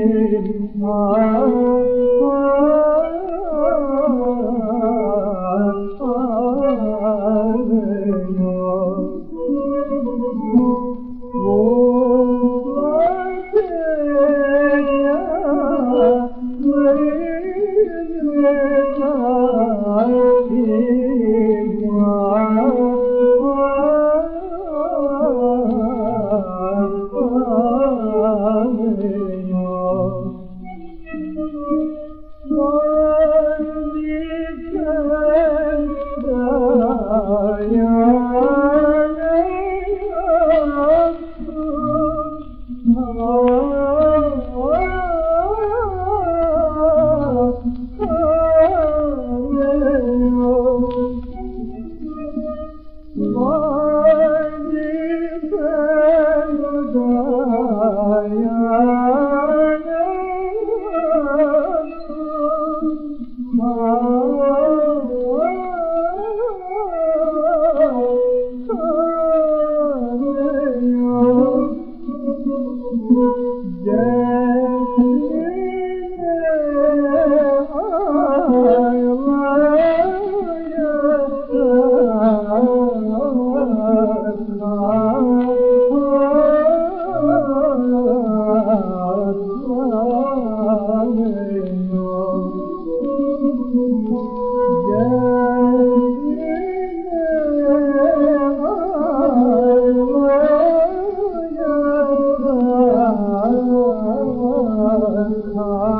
my Allah Shankar